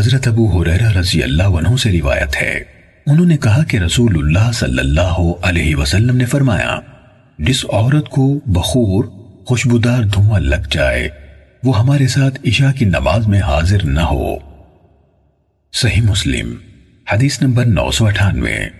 حضرت ابو حریرہ رضی اللہ عنہ سے روایت ہے۔ انہوں نے کہا کہ رسول اللہ صلی اللہ علیہ وسلم نے فرمایا، جس عورت کو بخور، خوشبودار دھواں لگ جائے، وہ ہمارے ساتھ عشاء کی نماز میں حاضر نہ ہو۔ صحیح مسلم، حدیث نمبر نو سو اٹھانوے۔